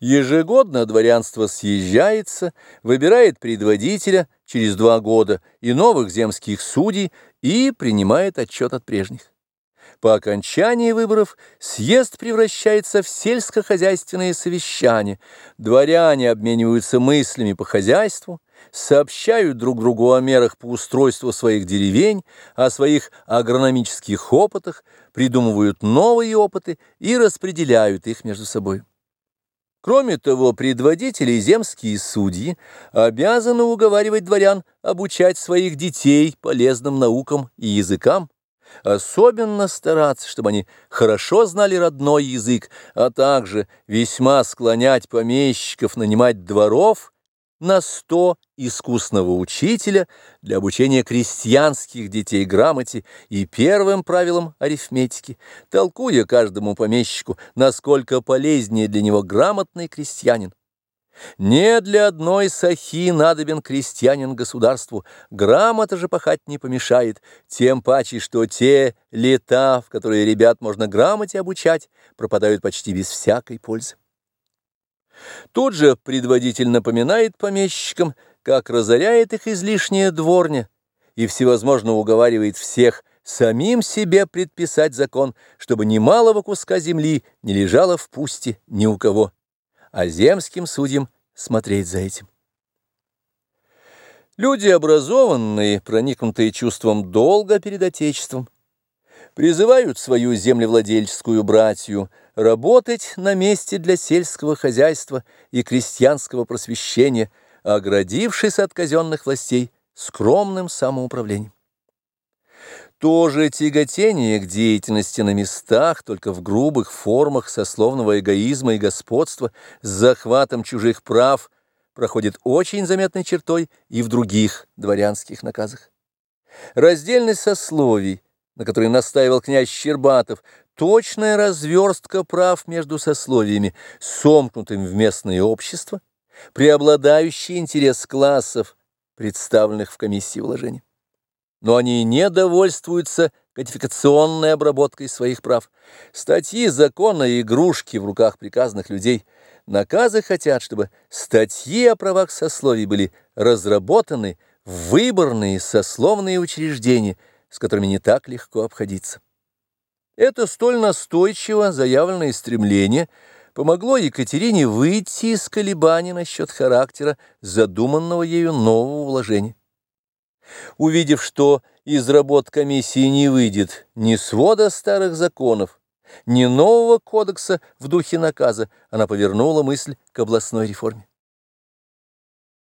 Ежегодно дворянство съезжается, выбирает предводителя через два года и новых земских судей и принимает отчет от прежних. По окончании выборов съезд превращается в сельскохозяйственное совещание. Дворяне обмениваются мыслями по хозяйству, сообщают друг другу о мерах по устройству своих деревень, о своих агрономических опытах, придумывают новые опыты и распределяют их между собой. Кроме того, предводители и земские судьи обязаны уговаривать дворян обучать своих детей полезным наукам и языкам, особенно стараться, чтобы они хорошо знали родной язык, а также весьма склонять помещиков нанимать дворов на сто искусного учителя для обучения крестьянских детей грамоте и первым правилам арифметики, толкуя каждому помещику, насколько полезнее для него грамотный крестьянин. Не для одной сахи надобен крестьянин государству, грамота же пахать не помешает, тем паче, что те лета, в которые ребят можно грамоте обучать, пропадают почти без всякой пользы. Тут же предводитель напоминает помещикам, как разоряет их излишняя дворня, и всевозможно уговаривает всех самим себе предписать закон, чтобы ни малого куска земли не лежало в пусте ни у кого, а земским судьям смотреть за этим. Люди образованные, проникнутые чувством долга перед Отечеством, призывают свою землевладельческую братью работать на месте для сельского хозяйства и крестьянского просвещения, оградившись от казенных властей скромным самоуправлением. То же тяготение к деятельности на местах, только в грубых формах сословного эгоизма и господства с захватом чужих прав, проходит очень заметной чертой и в других дворянских наказах. Раздельность сословий – на который настаивал князь Щербатов, точная разверстка прав между сословиями, сомкнутым в местное общество, преобладающий интерес классов, представленных в комиссии вложений. Но они не довольствуются кодификационной обработкой своих прав. Статьи закона и игрушки в руках приказных людей. Наказы хотят, чтобы статьи о правах сословий были разработаны выборные сословные учреждения – с которыми не так легко обходиться. Это столь настойчиво заявленное стремление помогло Екатерине выйти из колебаний насчет характера задуманного ею нового вложения. Увидев, что из работ комиссии не выйдет ни свода старых законов, ни нового кодекса в духе наказа, она повернула мысль к областной реформе.